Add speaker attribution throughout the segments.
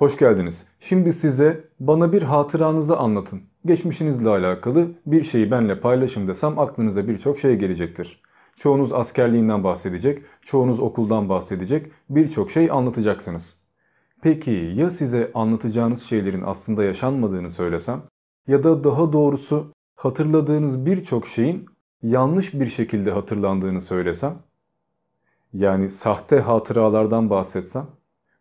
Speaker 1: Hoş geldiniz. Şimdi size bana bir hatıranızı anlatın. Geçmişinizle alakalı bir şeyi benle paylaşın desem aklınıza birçok şey gelecektir. Çoğunuz askerliğinden bahsedecek, çoğunuz okuldan bahsedecek, birçok şey anlatacaksınız. Peki ya size anlatacağınız şeylerin aslında yaşanmadığını söylesem? Ya da daha doğrusu hatırladığınız birçok şeyin yanlış bir şekilde hatırlandığını söylesem? Yani sahte hatıralardan bahsetsem?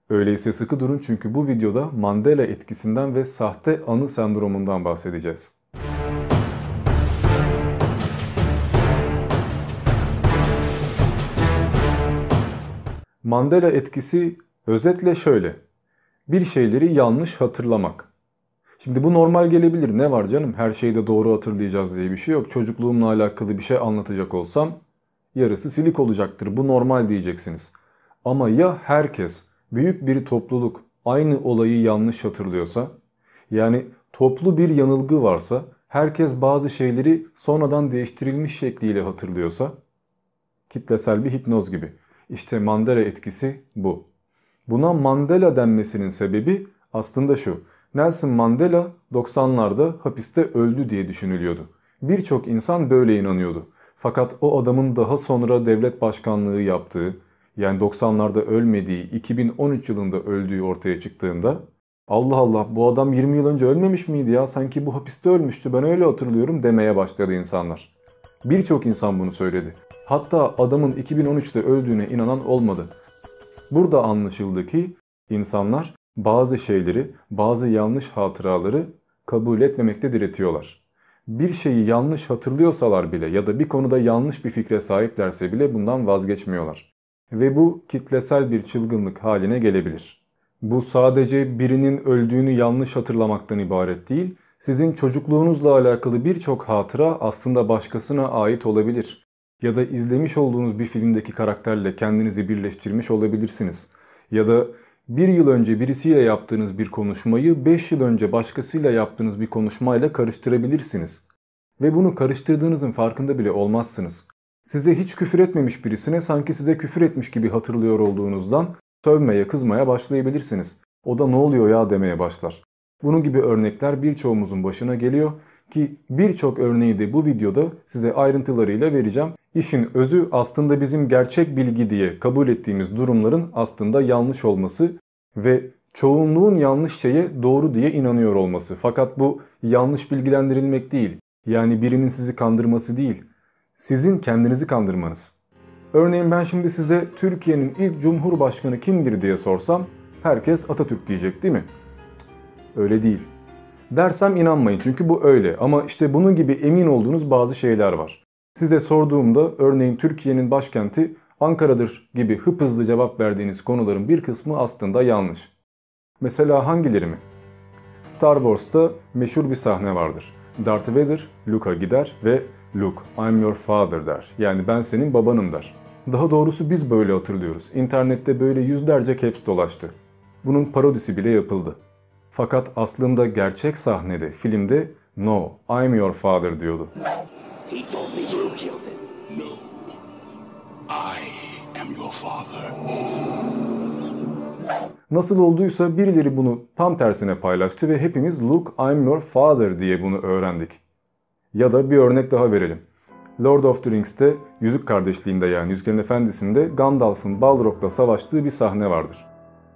Speaker 1: Öyleyse sıkı durun çünkü bu videoda Mandela etkisinden ve sahte anı sendromundan bahsedeceğiz. Mandela etkisi özetle şöyle. Bir şeyleri yanlış hatırlamak. Şimdi bu normal gelebilir. Ne var canım? Her şeyi de doğru hatırlayacağız diye bir şey yok. Çocukluğumla alakalı bir şey anlatacak olsam yarısı silik olacaktır. Bu normal diyeceksiniz. Ama ya herkes büyük bir topluluk aynı olayı yanlış hatırlıyorsa, yani toplu bir yanılgı varsa, herkes bazı şeyleri sonradan değiştirilmiş şekliyle hatırlıyorsa, kitlesel bir hipnoz gibi. İşte Mandela etkisi bu. Buna Mandela denmesinin sebebi aslında şu. Nelson Mandela 90'larda hapiste öldü diye düşünülüyordu. Birçok insan böyle inanıyordu. Fakat o adamın daha sonra devlet başkanlığı yaptığı, yani 90'larda ölmediği, 2013 yılında öldüğü ortaya çıktığında Allah Allah bu adam 20 yıl önce ölmemiş miydi ya sanki bu hapiste ölmüştü ben öyle hatırlıyorum demeye başladı insanlar. Birçok insan bunu söyledi. Hatta adamın 2013'te öldüğüne inanan olmadı. Burada anlaşıldı ki insanlar bazı şeyleri, bazı yanlış hatıraları kabul etmemekte diretiyorlar. Bir şeyi yanlış hatırlıyorsalar bile ya da bir konuda yanlış bir fikre sahiplerse bile bundan vazgeçmiyorlar ve bu kitlesel bir çılgınlık haline gelebilir. Bu sadece birinin öldüğünü yanlış hatırlamaktan ibaret değil, sizin çocukluğunuzla alakalı birçok hatıra aslında başkasına ait olabilir. Ya da izlemiş olduğunuz bir filmdeki karakterle kendinizi birleştirmiş olabilirsiniz. Ya da bir yıl önce birisiyle yaptığınız bir konuşmayı 5 yıl önce başkasıyla yaptığınız bir konuşmayla karıştırabilirsiniz. Ve bunu karıştırdığınızın farkında bile olmazsınız. Size hiç küfür etmemiş birisine sanki size küfür etmiş gibi hatırlıyor olduğunuzdan sövmeye, kızmaya başlayabilirsiniz. O da ne oluyor ya demeye başlar. Bunun gibi örnekler birçoğumuzun başına geliyor ki birçok örneği de bu videoda size ayrıntılarıyla vereceğim. İşin özü aslında bizim gerçek bilgi diye kabul ettiğimiz durumların aslında yanlış olması ve çoğunluğun yanlış şeye doğru diye inanıyor olması. Fakat bu yanlış bilgilendirilmek değil. Yani birinin sizi kandırması değil sizin kendinizi kandırmanız. Örneğin ben şimdi size Türkiye'nin ilk cumhurbaşkanı kimdir diye sorsam herkes Atatürk diyecek değil mi? Öyle değil. Dersem inanmayın çünkü bu öyle ama işte bunun gibi emin olduğunuz bazı şeyler var. Size sorduğumda örneğin Türkiye'nin başkenti Ankara'dır gibi hızlı cevap verdiğiniz konuların bir kısmı aslında yanlış. Mesela hangileri mi? Star Wars'ta meşhur bir sahne vardır. Darth Vader, Luke'a gider ve Luke, I'm your father der. Yani ben senin babanım der. Daha doğrusu biz böyle hatırlıyoruz. İnternette böyle yüzlerce caps dolaştı. Bunun parodisi bile yapıldı. Fakat aslında gerçek sahnede, filmde No, I'm your father diyordu. He told me you killed him. No, I am your father. Nasıl olduysa birileri bunu tam tersine paylaştı ve hepimiz Luke, I'm your father diye bunu öğrendik. Ya da bir örnek daha verelim. Lord of the Rings'te Yüzük Kardeşliği'nde yani Yüzüklerin Efendisi'nde Gandalf'ın Balrog'la savaştığı bir sahne vardır.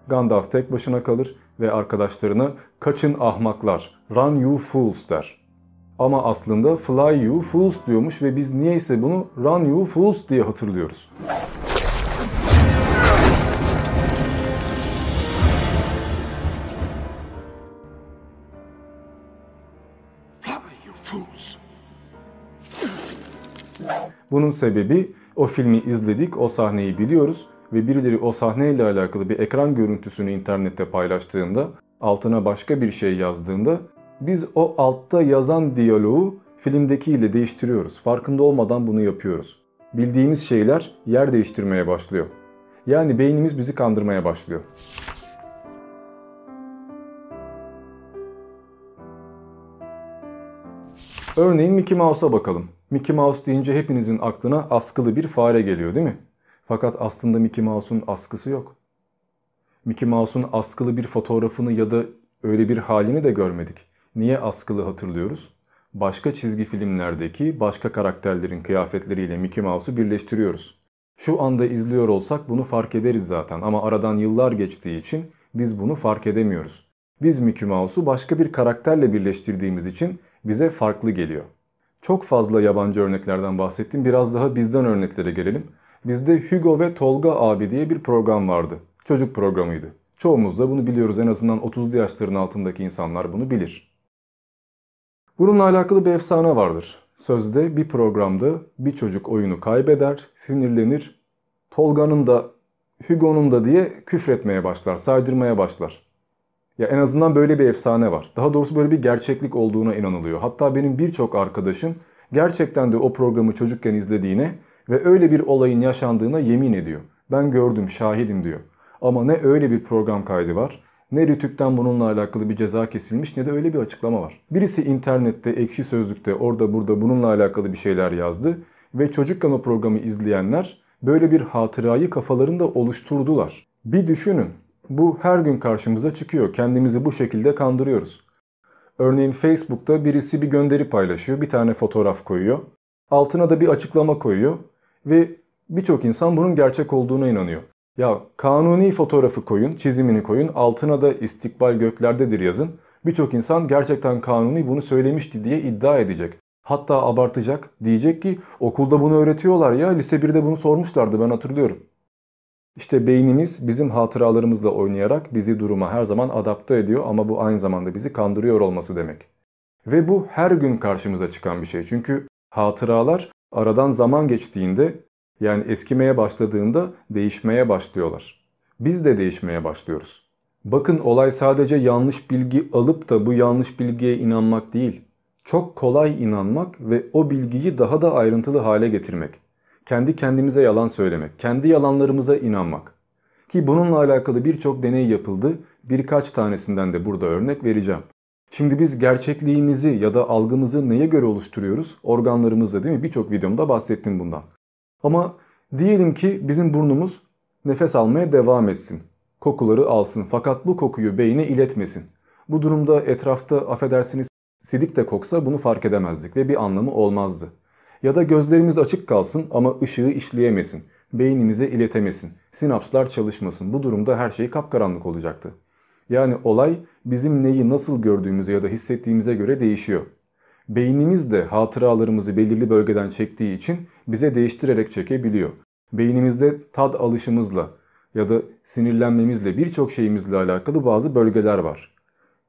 Speaker 1: Gandalf tek başına kalır ve arkadaşlarına kaçın ahmaklar, run you fools der. Ama aslında fly you fools diyormuş ve biz niyeyse bunu run you fools diye hatırlıyoruz. Bunun sebebi o filmi izledik, o sahneyi biliyoruz ve birileri o sahneyle alakalı bir ekran görüntüsünü internette paylaştığında, altına başka bir şey yazdığında biz o altta yazan diyaloğu filmdekiyle değiştiriyoruz. Farkında olmadan bunu yapıyoruz. Bildiğimiz şeyler yer değiştirmeye başlıyor. Yani beynimiz bizi kandırmaya başlıyor. Örneğin Mickey Mouse'a bakalım. Mickey Mouse deyince hepinizin aklına askılı bir fare geliyor değil mi? Fakat aslında Mickey Mouse'un askısı yok. Mickey Mouse'un askılı bir fotoğrafını ya da öyle bir halini de görmedik. Niye askılı hatırlıyoruz? Başka çizgi filmlerdeki başka karakterlerin kıyafetleriyle Mickey Mouse'u birleştiriyoruz. Şu anda izliyor olsak bunu fark ederiz zaten ama aradan yıllar geçtiği için biz bunu fark edemiyoruz. Biz Mickey Mouse'u başka bir karakterle birleştirdiğimiz için bize farklı geliyor. Çok fazla yabancı örneklerden bahsettim. Biraz daha bizden örneklere gelelim. Bizde Hugo ve Tolga abi diye bir program vardı. Çocuk programıydı. Çoğumuz da bunu biliyoruz. En azından 30'lu yaşların altındaki insanlar bunu bilir. Bununla alakalı bir efsane vardır. Sözde bir programda bir çocuk oyunu kaybeder, sinirlenir. Tolga'nın da Hugo'nun da diye küfretmeye başlar, saydırmaya başlar. Ya en azından böyle bir efsane var. Daha doğrusu böyle bir gerçeklik olduğuna inanılıyor. Hatta benim birçok arkadaşım gerçekten de o programı çocukken izlediğine ve öyle bir olayın yaşandığına yemin ediyor. Ben gördüm, şahidim diyor. Ama ne öyle bir program kaydı var, ne Rütük'ten bununla alakalı bir ceza kesilmiş ne de öyle bir açıklama var. Birisi internette, ekşi sözlükte, orada burada bununla alakalı bir şeyler yazdı ve çocukken o programı izleyenler böyle bir hatırayı kafalarında oluşturdular. Bir düşünün, bu her gün karşımıza çıkıyor. Kendimizi bu şekilde kandırıyoruz. Örneğin Facebook'ta birisi bir gönderi paylaşıyor, bir tane fotoğraf koyuyor. Altına da bir açıklama koyuyor ve birçok insan bunun gerçek olduğuna inanıyor. Ya kanuni fotoğrafı koyun, çizimini koyun, altına da istikbal göklerdedir yazın. Birçok insan gerçekten kanuni bunu söylemişti diye iddia edecek. Hatta abartacak. Diyecek ki okulda bunu öğretiyorlar ya lise 1'de bunu sormuşlardı ben hatırlıyorum. İşte beynimiz bizim hatıralarımızla oynayarak bizi duruma her zaman adapte ediyor ama bu aynı zamanda bizi kandırıyor olması demek. Ve bu her gün karşımıza çıkan bir şey. Çünkü hatıralar aradan zaman geçtiğinde yani eskimeye başladığında değişmeye başlıyorlar. Biz de değişmeye başlıyoruz. Bakın olay sadece yanlış bilgi alıp da bu yanlış bilgiye inanmak değil. Çok kolay inanmak ve o bilgiyi daha da ayrıntılı hale getirmek. Kendi kendimize yalan söylemek, kendi yalanlarımıza inanmak. Ki bununla alakalı birçok deney yapıldı. Birkaç tanesinden de burada örnek vereceğim. Şimdi biz gerçekliğimizi ya da algımızı neye göre oluşturuyoruz? Organlarımızla değil mi? Birçok videomda bahsettim bundan. Ama diyelim ki bizim burnumuz nefes almaya devam etsin. Kokuları alsın fakat bu kokuyu beyne iletmesin. Bu durumda etrafta affedersiniz sidik de koksa bunu fark edemezdik ve bir anlamı olmazdı. Ya da gözlerimiz açık kalsın ama ışığı işleyemesin. Beynimize iletemesin. Sinapslar çalışmasın. Bu durumda her şey kapkaranlık olacaktı. Yani olay bizim neyi nasıl gördüğümüze ya da hissettiğimize göre değişiyor. Beynimiz de hatıralarımızı belirli bölgeden çektiği için bize değiştirerek çekebiliyor. Beynimizde tad alışımızla ya da sinirlenmemizle birçok şeyimizle alakalı bazı bölgeler var.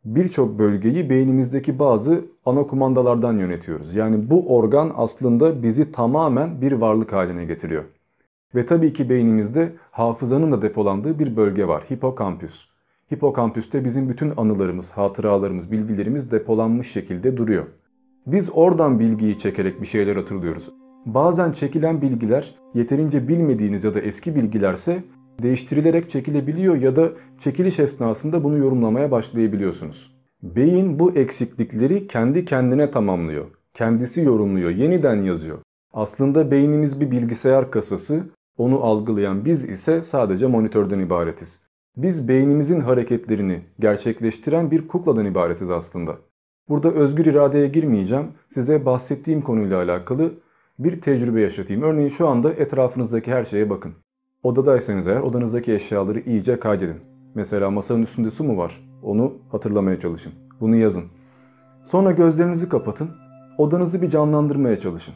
Speaker 1: Birçok bölgeyi beynimizdeki bazı ana kumandalardan yönetiyoruz. Yani bu organ aslında bizi tamamen bir varlık haline getiriyor. Ve tabii ki beynimizde hafızanın da depolandığı bir bölge var. Hipokampüs. Hipokampüste bizim bütün anılarımız, hatıralarımız, bilgilerimiz depolanmış şekilde duruyor. Biz oradan bilgiyi çekerek bir şeyler hatırlıyoruz. Bazen çekilen bilgiler yeterince bilmediğiniz ya da eski bilgilerse değiştirilerek çekilebiliyor ya da çekiliş esnasında bunu yorumlamaya başlayabiliyorsunuz. Beyin bu eksiklikleri kendi kendine tamamlıyor. Kendisi yorumluyor, yeniden yazıyor. Aslında beynimiz bir bilgisayar kasası, onu algılayan biz ise sadece monitörden ibaretiz. Biz beynimizin hareketlerini gerçekleştiren bir kukladan ibaretiz aslında. Burada özgür iradeye girmeyeceğim. Size bahsettiğim konuyla alakalı bir tecrübe yaşatayım. Örneğin şu anda etrafınızdaki her şeye bakın. Odadaysanız eğer odanızdaki eşyaları iyice kaydedin. Mesela masanın üstünde su mu var? Onu hatırlamaya çalışın. Bunu yazın. Sonra gözlerinizi kapatın. Odanızı bir canlandırmaya çalışın.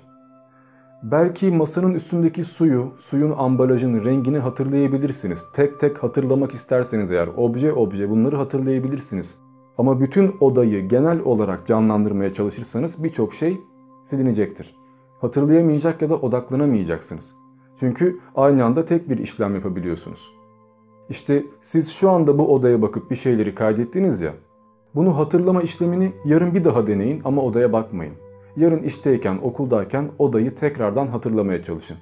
Speaker 1: Belki masanın üstündeki suyu, suyun ambalajını, rengini hatırlayabilirsiniz. Tek tek hatırlamak isterseniz eğer obje obje bunları hatırlayabilirsiniz. Ama bütün odayı genel olarak canlandırmaya çalışırsanız birçok şey silinecektir. Hatırlayamayacak ya da odaklanamayacaksınız. Çünkü aynı anda tek bir işlem yapabiliyorsunuz. İşte siz şu anda bu odaya bakıp bir şeyleri kaydettiniz ya. Bunu hatırlama işlemini yarın bir daha deneyin ama odaya bakmayın. Yarın işteyken, okuldayken odayı tekrardan hatırlamaya çalışın.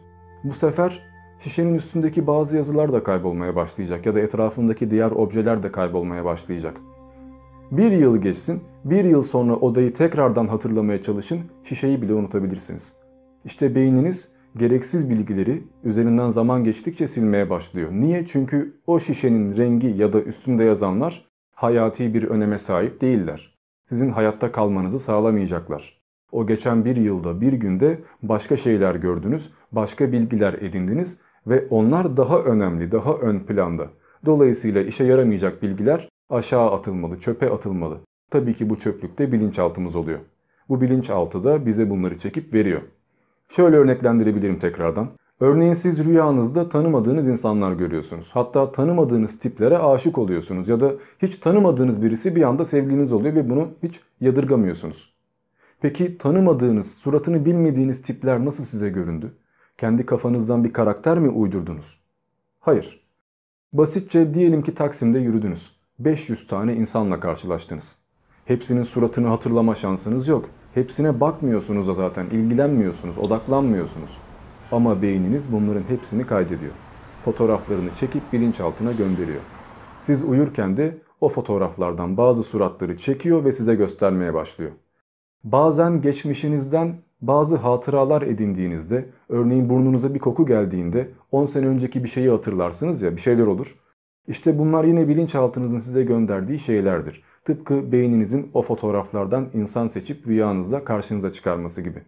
Speaker 1: Bu sefer şişenin üstündeki bazı yazılar da kaybolmaya başlayacak ya da etrafındaki diğer objeler de kaybolmaya başlayacak. Bir yıl geçsin, bir yıl sonra odayı tekrardan hatırlamaya çalışın, şişeyi bile unutabilirsiniz. İşte beyniniz gereksiz bilgileri üzerinden zaman geçtikçe silmeye başlıyor. Niye? Çünkü o şişenin rengi ya da üstünde yazanlar hayati bir öneme sahip değiller. Sizin hayatta kalmanızı sağlamayacaklar. O geçen bir yılda bir günde başka şeyler gördünüz, başka bilgiler edindiniz ve onlar daha önemli, daha ön planda. Dolayısıyla işe yaramayacak bilgiler aşağı atılmalı, çöpe atılmalı. Tabii ki bu çöplükte bilinçaltımız oluyor. Bu bilinçaltı da bize bunları çekip veriyor. Şöyle örneklendirebilirim tekrardan. Örneğin siz rüyanızda tanımadığınız insanlar görüyorsunuz. Hatta tanımadığınız tiplere aşık oluyorsunuz ya da hiç tanımadığınız birisi bir anda sevgiliniz oluyor ve bunu hiç yadırgamıyorsunuz. Peki tanımadığınız, suratını bilmediğiniz tipler nasıl size göründü? Kendi kafanızdan bir karakter mi uydurdunuz? Hayır. Basitçe diyelim ki Taksim'de yürüdünüz. 500 tane insanla karşılaştınız. Hepsinin suratını hatırlama şansınız yok. Hepsine bakmıyorsunuz da zaten, ilgilenmiyorsunuz, odaklanmıyorsunuz. Ama beyniniz bunların hepsini kaydediyor. Fotoğraflarını çekip bilinçaltına gönderiyor. Siz uyurken de o fotoğraflardan bazı suratları çekiyor ve size göstermeye başlıyor. Bazen geçmişinizden bazı hatıralar edindiğinizde, örneğin burnunuza bir koku geldiğinde 10 sene önceki bir şeyi hatırlarsınız ya bir şeyler olur. İşte bunlar yine bilinçaltınızın size gönderdiği şeylerdir. Tıpkı beyninizin o fotoğraflardan insan seçip rüyanızda karşınıza çıkarması gibi.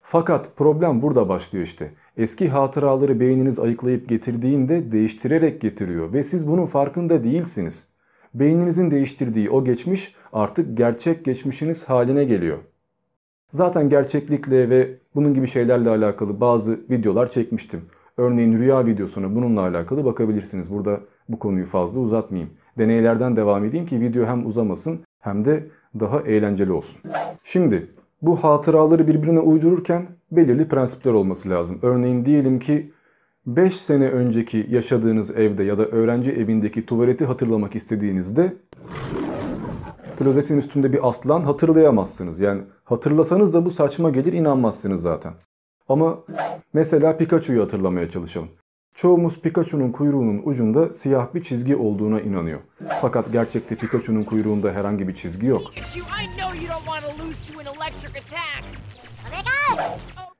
Speaker 1: Fakat problem burada başlıyor işte. Eski hatıraları beyniniz ayıklayıp getirdiğinde değiştirerek getiriyor ve siz bunun farkında değilsiniz. Beyninizin değiştirdiği o geçmiş artık gerçek geçmişiniz haline geliyor. Zaten gerçeklikle ve bunun gibi şeylerle alakalı bazı videolar çekmiştim. Örneğin rüya videosuna bununla alakalı bakabilirsiniz. Burada bu konuyu fazla uzatmayayım. Deneylerden devam edeyim ki video hem uzamasın hem de daha eğlenceli olsun. Şimdi bu hatıraları birbirine uydururken belirli prensipler olması lazım. Örneğin diyelim ki 5 sene önceki yaşadığınız evde ya da öğrenci evindeki tuvaleti hatırlamak istediğinizde klozetin üstünde bir aslan hatırlayamazsınız. Yani hatırlasanız da bu saçma gelir inanmazsınız zaten. Ama mesela Pikachu'yu hatırlamaya çalışalım. Çoğumuz Pikachu'nun kuyruğunun ucunda siyah bir çizgi olduğuna inanıyor. Fakat gerçekte Pikachu'nun kuyruğunda herhangi bir çizgi yok.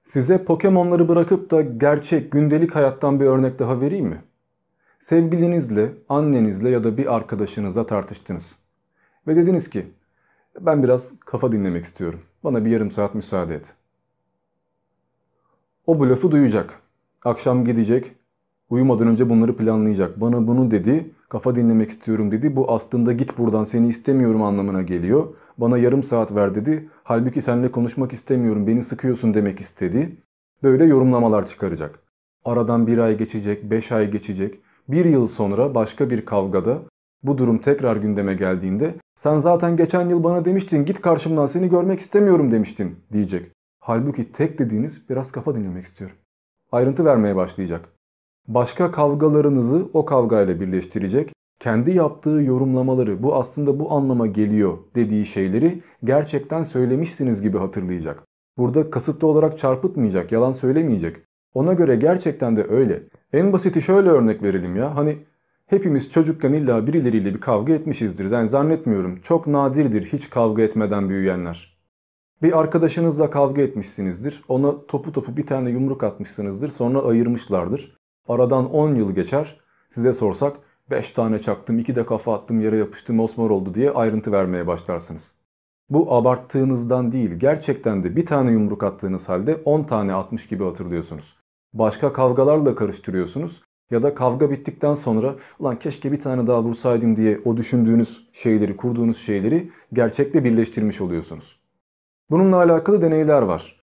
Speaker 1: Size Pokemon'ları bırakıp da gerçek gündelik hayattan bir örnek daha vereyim mi? Sevgilinizle, annenizle ya da bir arkadaşınızla tartıştınız. Ve dediniz ki ben biraz kafa dinlemek istiyorum. Bana bir yarım saat müsaade et. O bu lafı duyacak. Akşam gidecek, Uyumadan önce bunları planlayacak. Bana bunu dedi, kafa dinlemek istiyorum dedi. Bu aslında git buradan seni istemiyorum anlamına geliyor. Bana yarım saat ver dedi. Halbuki seninle konuşmak istemiyorum, beni sıkıyorsun demek istedi. Böyle yorumlamalar çıkaracak. Aradan bir ay geçecek, beş ay geçecek. Bir yıl sonra başka bir kavgada bu durum tekrar gündeme geldiğinde sen zaten geçen yıl bana demiştin git karşımdan seni görmek istemiyorum demiştin diyecek. Halbuki tek dediğiniz biraz kafa dinlemek istiyorum. Ayrıntı vermeye başlayacak başka kavgalarınızı o kavgayla birleştirecek. Kendi yaptığı yorumlamaları bu aslında bu anlama geliyor dediği şeyleri gerçekten söylemişsiniz gibi hatırlayacak. Burada kasıtlı olarak çarpıtmayacak, yalan söylemeyecek. Ona göre gerçekten de öyle. En basiti şöyle örnek verelim ya. Hani hepimiz çocukken illa birileriyle bir kavga etmişizdir. Yani zannetmiyorum çok nadirdir hiç kavga etmeden büyüyenler. Bir arkadaşınızla kavga etmişsinizdir. Ona topu topu bir tane yumruk atmışsınızdır. Sonra ayırmışlardır. Aradan 10 yıl geçer. Size sorsak 5 tane çaktım, 2 de kafa attım, yere yapıştım, mosmor oldu diye ayrıntı vermeye başlarsınız. Bu abarttığınızdan değil, gerçekten de bir tane yumruk attığınız halde 10 tane atmış gibi hatırlıyorsunuz. Başka kavgalarla karıştırıyorsunuz ya da kavga bittikten sonra ulan keşke bir tane daha vursaydım diye o düşündüğünüz şeyleri, kurduğunuz şeyleri gerçekle birleştirmiş oluyorsunuz. Bununla alakalı deneyler var.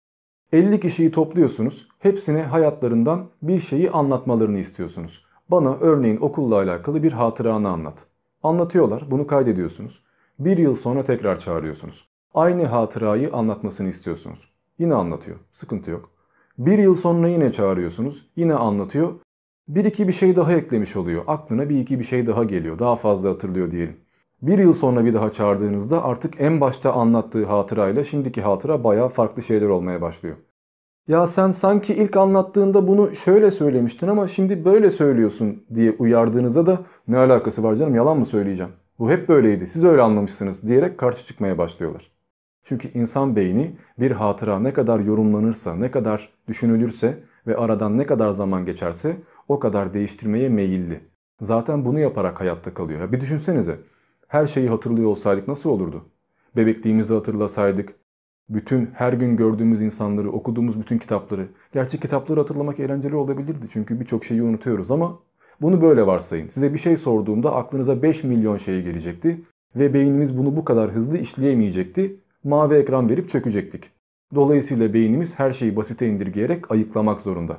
Speaker 1: 50 kişiyi topluyorsunuz. Hepsine hayatlarından bir şeyi anlatmalarını istiyorsunuz. Bana örneğin okulla alakalı bir hatıranı anlat. Anlatıyorlar. Bunu kaydediyorsunuz. Bir yıl sonra tekrar çağırıyorsunuz. Aynı hatırayı anlatmasını istiyorsunuz. Yine anlatıyor. Sıkıntı yok. Bir yıl sonra yine çağırıyorsunuz. Yine anlatıyor. Bir iki bir şey daha eklemiş oluyor. Aklına bir iki bir şey daha geliyor. Daha fazla hatırlıyor diyelim. Bir yıl sonra bir daha çağırdığınızda artık en başta anlattığı hatırayla şimdiki hatıra baya farklı şeyler olmaya başlıyor. Ya sen sanki ilk anlattığında bunu şöyle söylemiştin ama şimdi böyle söylüyorsun diye uyardığınızda da ne alakası var canım yalan mı söyleyeceğim? Bu hep böyleydi siz öyle anlamışsınız diyerek karşı çıkmaya başlıyorlar. Çünkü insan beyni bir hatıra ne kadar yorumlanırsa, ne kadar düşünülürse ve aradan ne kadar zaman geçerse o kadar değiştirmeye meyilli. Zaten bunu yaparak hayatta kalıyor. Ya bir düşünsenize. Her şeyi hatırlıyor olsaydık nasıl olurdu? Bebekliğimizi hatırlasaydık, bütün her gün gördüğümüz insanları, okuduğumuz bütün kitapları. Gerçi kitapları hatırlamak eğlenceli olabilirdi çünkü birçok şeyi unutuyoruz ama bunu böyle varsayın. Size bir şey sorduğumda aklınıza 5 milyon şey gelecekti ve beynimiz bunu bu kadar hızlı işleyemeyecekti. Mavi ekran verip çökecektik. Dolayısıyla beynimiz her şeyi basite indirgeyerek ayıklamak zorunda.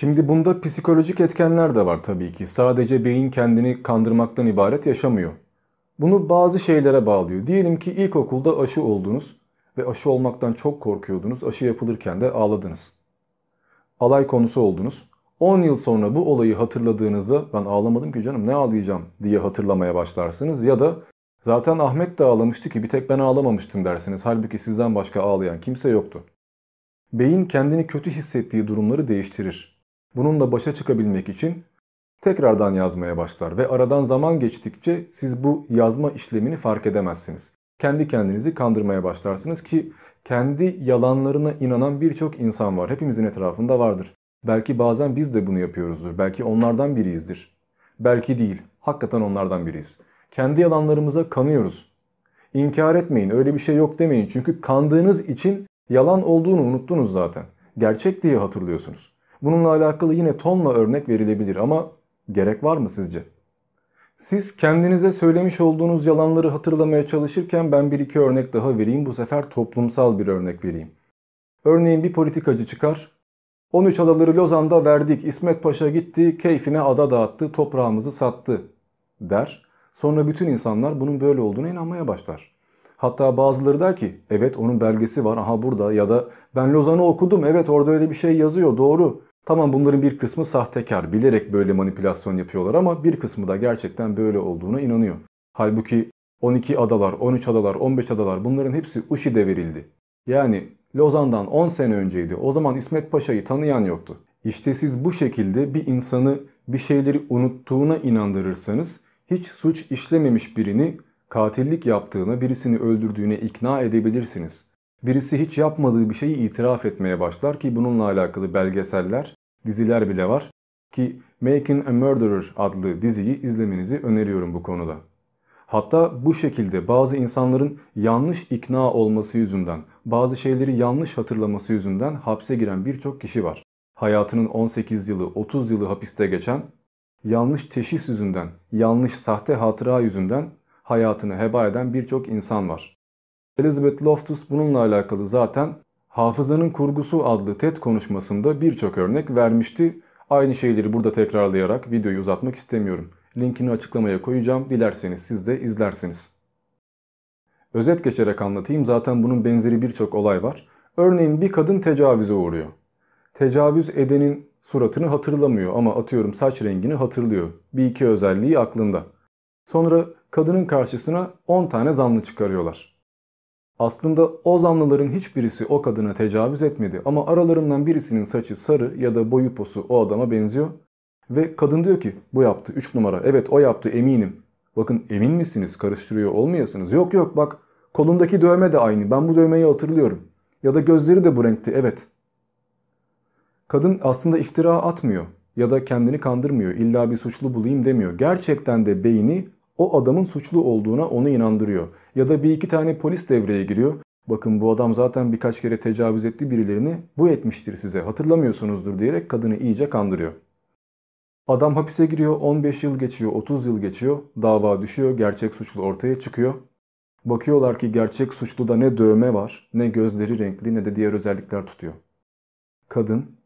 Speaker 1: Şimdi bunda psikolojik etkenler de var tabii ki. Sadece beyin kendini kandırmaktan ibaret yaşamıyor. Bunu bazı şeylere bağlıyor. Diyelim ki ilkokulda aşı oldunuz ve aşı olmaktan çok korkuyordunuz. Aşı yapılırken de ağladınız. Alay konusu oldunuz. 10 yıl sonra bu olayı hatırladığınızda ben ağlamadım ki canım ne ağlayacağım diye hatırlamaya başlarsınız. Ya da zaten Ahmet de ağlamıştı ki bir tek ben ağlamamıştım dersiniz. Halbuki sizden başka ağlayan kimse yoktu. Beyin kendini kötü hissettiği durumları değiştirir. Bununla başa çıkabilmek için tekrardan yazmaya başlar ve aradan zaman geçtikçe siz bu yazma işlemini fark edemezsiniz. Kendi kendinizi kandırmaya başlarsınız ki kendi yalanlarına inanan birçok insan var. Hepimizin etrafında vardır. Belki bazen biz de bunu yapıyoruzdur. Belki onlardan biriyizdir. Belki değil. Hakikaten onlardan biriyiz. Kendi yalanlarımıza kanıyoruz. İnkar etmeyin. Öyle bir şey yok demeyin. Çünkü kandığınız için yalan olduğunu unuttunuz zaten. Gerçek diye hatırlıyorsunuz. Bununla alakalı yine tonla örnek verilebilir ama gerek var mı sizce? Siz kendinize söylemiş olduğunuz yalanları hatırlamaya çalışırken ben bir iki örnek daha vereyim. Bu sefer toplumsal bir örnek vereyim. Örneğin bir politikacı çıkar. 13 adaları Lozan'da verdik. İsmet Paşa gitti, keyfine ada dağıttı, toprağımızı sattı der. Sonra bütün insanlar bunun böyle olduğuna inanmaya başlar. Hatta bazıları der ki evet onun belgesi var aha burada ya da ben Lozan'ı okudum evet orada öyle bir şey yazıyor doğru. Tamam bunların bir kısmı sahtekar bilerek böyle manipülasyon yapıyorlar ama bir kısmı da gerçekten böyle olduğuna inanıyor. Halbuki 12 adalar, 13 adalar, 15 adalar bunların hepsi Uşi'de verildi. Yani Lozan'dan 10 sene önceydi. O zaman İsmet Paşa'yı tanıyan yoktu. İşte siz bu şekilde bir insanı bir şeyleri unuttuğuna inandırırsanız hiç suç işlememiş birini katillik yaptığına, birisini öldürdüğüne ikna edebilirsiniz. Birisi hiç yapmadığı bir şeyi itiraf etmeye başlar ki bununla alakalı belgeseller, diziler bile var ki Making a Murderer adlı diziyi izlemenizi öneriyorum bu konuda. Hatta bu şekilde bazı insanların yanlış ikna olması yüzünden, bazı şeyleri yanlış hatırlaması yüzünden hapse giren birçok kişi var. Hayatının 18 yılı, 30 yılı hapiste geçen, yanlış teşhis yüzünden, yanlış sahte hatıra yüzünden hayatını heba eden birçok insan var. Elizabeth Loftus bununla alakalı zaten Hafızanın Kurgusu adlı TED konuşmasında birçok örnek vermişti. Aynı şeyleri burada tekrarlayarak videoyu uzatmak istemiyorum. Linkini açıklamaya koyacağım. Dilerseniz siz de izlersiniz. Özet geçerek anlatayım. Zaten bunun benzeri birçok olay var. Örneğin bir kadın tecavüze uğruyor. Tecavüz edenin suratını hatırlamıyor ama atıyorum saç rengini hatırlıyor. Bir iki özelliği aklında. Sonra kadının karşısına 10 tane zanlı çıkarıyorlar. Aslında o zanlıların hiçbirisi o kadına tecavüz etmedi ama aralarından birisinin saçı sarı ya da boyu posu o adama benziyor. Ve kadın diyor ki bu yaptı 3 numara evet o yaptı eminim. Bakın emin misiniz karıştırıyor olmayasınız. Yok yok bak kolundaki dövme de aynı ben bu dövmeyi hatırlıyorum. Ya da gözleri de bu renkti evet. Kadın aslında iftira atmıyor ya da kendini kandırmıyor. İlla bir suçlu bulayım demiyor. Gerçekten de beyni o adamın suçlu olduğuna onu inandırıyor. Ya da bir iki tane polis devreye giriyor. Bakın bu adam zaten birkaç kere tecavüz etti birilerini. Bu etmiştir size hatırlamıyorsunuzdur diyerek kadını iyice kandırıyor. Adam hapise giriyor 15 yıl geçiyor 30 yıl geçiyor. Dava düşüyor gerçek suçlu ortaya çıkıyor. Bakıyorlar ki gerçek suçluda ne dövme var ne gözleri renkli ne de diğer özellikler tutuyor. Kadın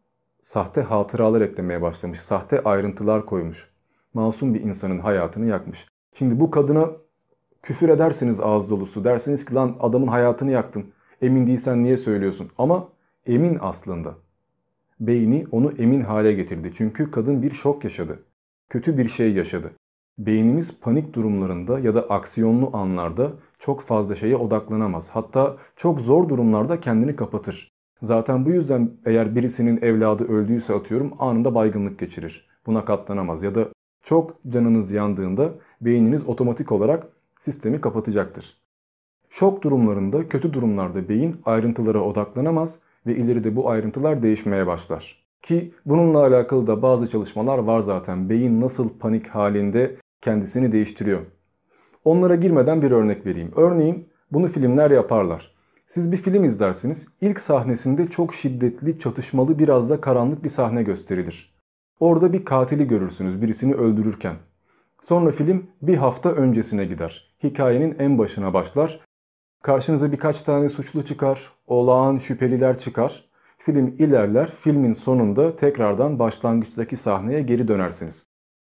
Speaker 1: sahte hatıralar eklemeye başlamış. Sahte ayrıntılar koymuş. Masum bir insanın hayatını yakmış. Şimdi bu kadına küfür edersiniz ağız dolusu. Dersiniz ki lan adamın hayatını yaktın. Emin değilsen niye söylüyorsun? Ama emin aslında. Beyni onu emin hale getirdi. Çünkü kadın bir şok yaşadı. Kötü bir şey yaşadı. Beynimiz panik durumlarında ya da aksiyonlu anlarda çok fazla şeye odaklanamaz. Hatta çok zor durumlarda kendini kapatır. Zaten bu yüzden eğer birisinin evladı öldüyse atıyorum anında baygınlık geçirir. Buna katlanamaz ya da çok canınız yandığında beyniniz otomatik olarak sistemi kapatacaktır. Şok durumlarında, kötü durumlarda beyin ayrıntılara odaklanamaz ve ileride bu ayrıntılar değişmeye başlar. Ki bununla alakalı da bazı çalışmalar var zaten. Beyin nasıl panik halinde kendisini değiştiriyor. Onlara girmeden bir örnek vereyim. Örneğin bunu filmler yaparlar. Siz bir film izlersiniz. İlk sahnesinde çok şiddetli, çatışmalı, biraz da karanlık bir sahne gösterilir. Orada bir katili görürsünüz birisini öldürürken. Sonra film bir hafta öncesine gider. Hikayenin en başına başlar. Karşınıza birkaç tane suçlu çıkar, olağan şüpheliler çıkar. Film ilerler, filmin sonunda tekrardan başlangıçtaki sahneye geri dönersiniz.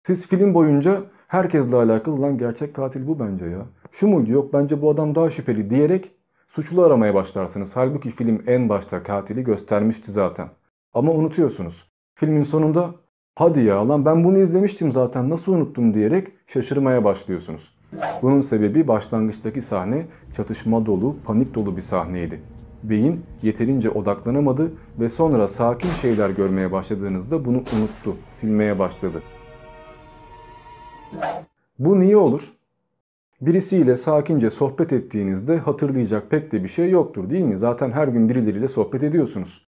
Speaker 1: Siz film boyunca herkesle alakalı lan gerçek katil bu bence ya. Şu muydu yok bence bu adam daha şüpheli diyerek suçlu aramaya başlarsınız. Halbuki film en başta katili göstermişti zaten. Ama unutuyorsunuz. Filmin sonunda hadi ya lan ben bunu izlemiştim zaten nasıl unuttum diyerek şaşırmaya başlıyorsunuz. Bunun sebebi başlangıçtaki sahne çatışma dolu, panik dolu bir sahneydi. Beyin yeterince odaklanamadı ve sonra sakin şeyler görmeye başladığınızda bunu unuttu, silmeye başladı. Bu niye olur? Birisiyle sakince sohbet ettiğinizde hatırlayacak pek de bir şey yoktur değil mi? Zaten her gün birileriyle sohbet ediyorsunuz.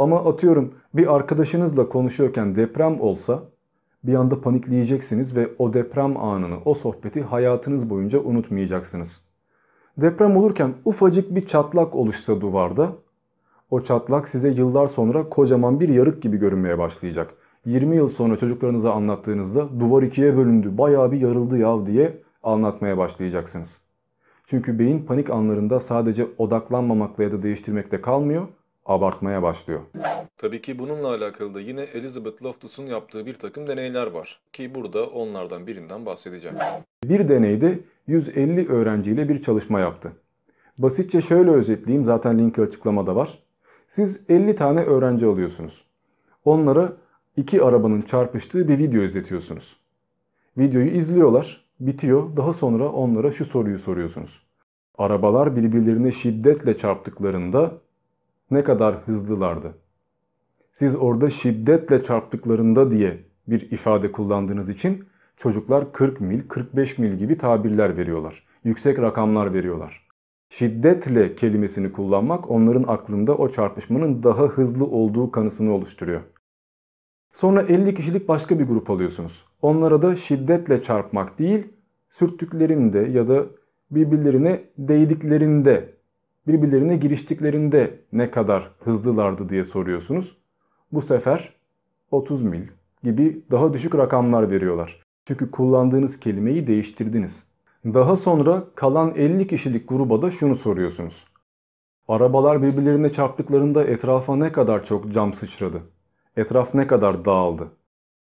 Speaker 1: Ama atıyorum bir arkadaşınızla konuşuyorken deprem olsa bir anda panikleyeceksiniz ve o deprem anını, o sohbeti hayatınız boyunca unutmayacaksınız. Deprem olurken ufacık bir çatlak oluşsa duvarda, o çatlak size yıllar sonra kocaman bir yarık gibi görünmeye başlayacak. 20 yıl sonra çocuklarınıza anlattığınızda duvar ikiye bölündü, bayağı bir yarıldı ya diye anlatmaya başlayacaksınız. Çünkü beyin panik anlarında sadece odaklanmamakla ya da değiştirmekle kalmıyor, abartmaya başlıyor.
Speaker 2: Tabii ki bununla alakalı da yine Elizabeth Loftus'un yaptığı bir takım deneyler var. Ki burada onlardan birinden bahsedeceğim.
Speaker 1: Bir deneyde 150 öğrenciyle bir çalışma yaptı. Basitçe şöyle özetleyeyim zaten linki açıklamada var. Siz 50 tane öğrenci alıyorsunuz. Onlara iki arabanın çarpıştığı bir video izletiyorsunuz. Videoyu izliyorlar, bitiyor. Daha sonra onlara şu soruyu soruyorsunuz. Arabalar birbirlerine şiddetle çarptıklarında ne kadar hızlılardı? Siz orada şiddetle çarptıklarında diye bir ifade kullandığınız için çocuklar 40 mil, 45 mil gibi tabirler veriyorlar. Yüksek rakamlar veriyorlar. Şiddetle kelimesini kullanmak onların aklında o çarpışmanın daha hızlı olduğu kanısını oluşturuyor. Sonra 50 kişilik başka bir grup alıyorsunuz. Onlara da şiddetle çarpmak değil, sürttüklerinde ya da birbirlerine değdiklerinde, birbirlerine giriştiklerinde ne kadar hızlılardı diye soruyorsunuz. Bu sefer 30 mil gibi daha düşük rakamlar veriyorlar. Çünkü kullandığınız kelimeyi değiştirdiniz. Daha sonra kalan 50 kişilik gruba da şunu soruyorsunuz. Arabalar birbirlerine çarptıklarında etrafa ne kadar çok cam sıçradı? Etraf ne kadar dağıldı?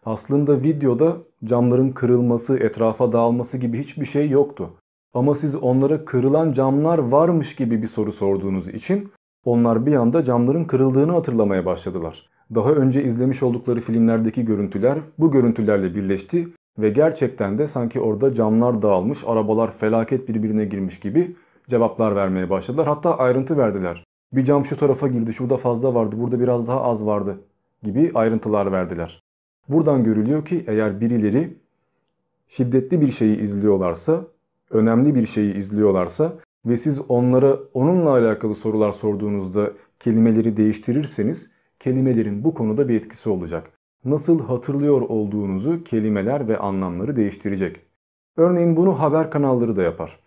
Speaker 1: Aslında videoda camların kırılması, etrafa dağılması gibi hiçbir şey yoktu. Ama siz onlara kırılan camlar varmış gibi bir soru sorduğunuz için onlar bir anda camların kırıldığını hatırlamaya başladılar. Daha önce izlemiş oldukları filmlerdeki görüntüler bu görüntülerle birleşti ve gerçekten de sanki orada camlar dağılmış, arabalar felaket birbirine girmiş gibi cevaplar vermeye başladılar. Hatta ayrıntı verdiler. Bir cam şu tarafa girdi, şurada fazla vardı, burada biraz daha az vardı gibi ayrıntılar verdiler. Buradan görülüyor ki eğer birileri şiddetli bir şeyi izliyorlarsa, önemli bir şeyi izliyorlarsa ve siz onlara onunla alakalı sorular sorduğunuzda kelimeleri değiştirirseniz kelimelerin bu konuda bir etkisi olacak. Nasıl hatırlıyor olduğunuzu kelimeler ve anlamları değiştirecek. Örneğin bunu haber kanalları da yapar.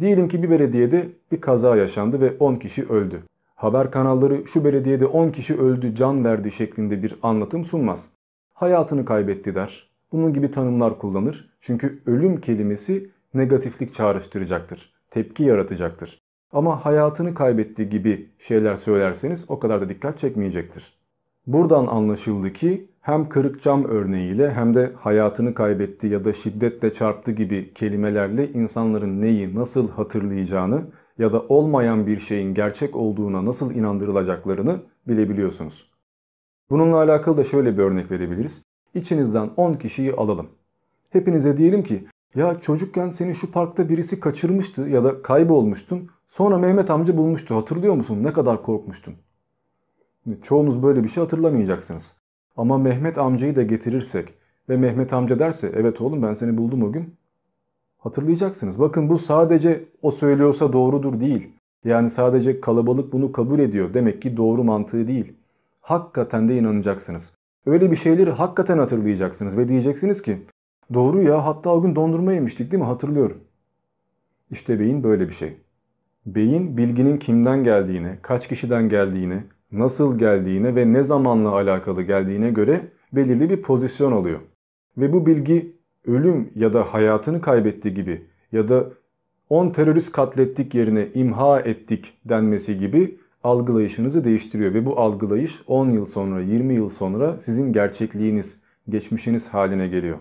Speaker 1: Diyelim ki bir belediyede bir kaza yaşandı ve 10 kişi öldü. Haber kanalları şu belediyede 10 kişi öldü, can verdi şeklinde bir anlatım sunmaz. Hayatını kaybetti der. Bunun gibi tanımlar kullanır. Çünkü ölüm kelimesi negatiflik çağrıştıracaktır. Tepki yaratacaktır. Ama hayatını kaybetti gibi şeyler söylerseniz o kadar da dikkat çekmeyecektir. Buradan anlaşıldı ki hem kırık cam örneğiyle hem de hayatını kaybetti ya da şiddetle çarptı gibi kelimelerle insanların neyi nasıl hatırlayacağını ya da olmayan bir şeyin gerçek olduğuna nasıl inandırılacaklarını bilebiliyorsunuz. Bununla alakalı da şöyle bir örnek verebiliriz. İçinizden 10 kişiyi alalım. Hepinize diyelim ki ya çocukken seni şu parkta birisi kaçırmıştı ya da kaybolmuştun. Sonra Mehmet amca bulmuştu hatırlıyor musun ne kadar korkmuştun. Çoğunuz böyle bir şey hatırlamayacaksınız. Ama Mehmet amcayı da getirirsek ve Mehmet amca derse evet oğlum ben seni buldum o gün. Hatırlayacaksınız. Bakın bu sadece o söylüyorsa doğrudur değil. Yani sadece kalabalık bunu kabul ediyor. Demek ki doğru mantığı değil. Hakikaten de inanacaksınız. Öyle bir şeyleri hakikaten hatırlayacaksınız ve diyeceksiniz ki doğru ya hatta o gün dondurma yemiştik değil mi hatırlıyorum. İşte beyin böyle bir şey. Beyin bilginin kimden geldiğine, kaç kişiden geldiğine, nasıl geldiğine ve ne zamanla alakalı geldiğine göre belirli bir pozisyon alıyor. Ve bu bilgi ölüm ya da hayatını kaybetti gibi ya da 10 terörist katlettik yerine imha ettik denmesi gibi algılayışınızı değiştiriyor. Ve bu algılayış 10 yıl sonra, 20 yıl sonra sizin gerçekliğiniz, geçmişiniz haline geliyor.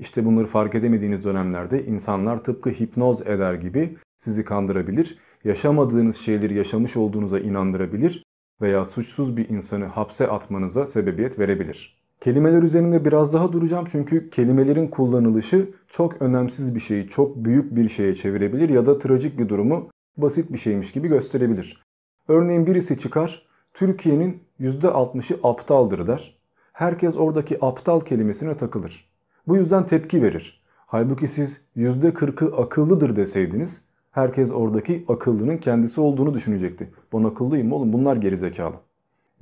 Speaker 1: İşte bunları fark edemediğiniz dönemlerde insanlar tıpkı hipnoz eder gibi sizi kandırabilir, yaşamadığınız şeyleri yaşamış olduğunuza inandırabilir veya suçsuz bir insanı hapse atmanıza sebebiyet verebilir. Kelimeler üzerinde biraz daha duracağım çünkü kelimelerin kullanılışı çok önemsiz bir şeyi çok büyük bir şeye çevirebilir ya da trajik bir durumu basit bir şeymiş gibi gösterebilir. Örneğin birisi çıkar, Türkiye'nin %60'ı aptaldır der. Herkes oradaki aptal kelimesine takılır. Bu yüzden tepki verir. Halbuki siz %40'ı akıllıdır deseydiniz, herkes oradaki akıllının kendisi olduğunu düşünecekti. Ben akıllıyım oğlum bunlar gerizekalı.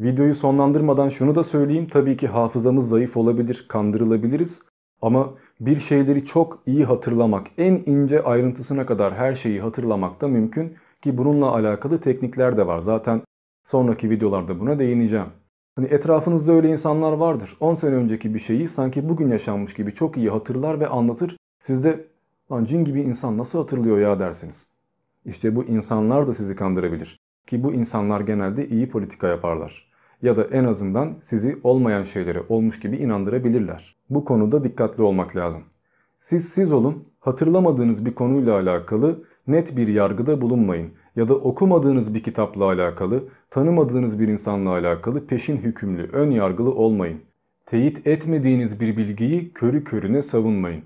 Speaker 1: Videoyu sonlandırmadan şunu da söyleyeyim. Tabii ki hafızamız zayıf olabilir, kandırılabiliriz. Ama bir şeyleri çok iyi hatırlamak, en ince ayrıntısına kadar her şeyi hatırlamak da mümkün. Ki bununla alakalı teknikler de var. Zaten sonraki videolarda buna değineceğim. Hani etrafınızda öyle insanlar vardır. 10 sene önceki bir şeyi sanki bugün yaşanmış gibi çok iyi hatırlar ve anlatır. Siz de lan cin gibi insan nasıl hatırlıyor ya dersiniz. İşte bu insanlar da sizi kandırabilir. Ki bu insanlar genelde iyi politika yaparlar. Ya da en azından sizi olmayan şeylere olmuş gibi inandırabilirler. Bu konuda dikkatli olmak lazım. Siz siz olun, hatırlamadığınız bir konuyla alakalı net bir yargıda bulunmayın. Ya da okumadığınız bir kitapla alakalı, tanımadığınız bir insanla alakalı peşin hükümlü, ön yargılı olmayın. Teyit etmediğiniz bir bilgiyi körü körüne savunmayın.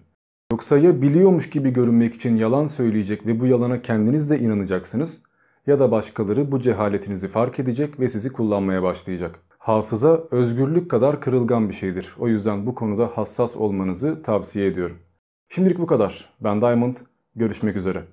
Speaker 1: Yoksa ya biliyormuş gibi görünmek için yalan söyleyecek ve bu yalana kendiniz de inanacaksınız ya da başkaları bu cehaletinizi fark edecek ve sizi kullanmaya başlayacak. Hafıza özgürlük kadar kırılgan bir şeydir. O yüzden bu konuda hassas olmanızı tavsiye ediyorum. Şimdilik bu kadar. Ben Diamond. Görüşmek üzere.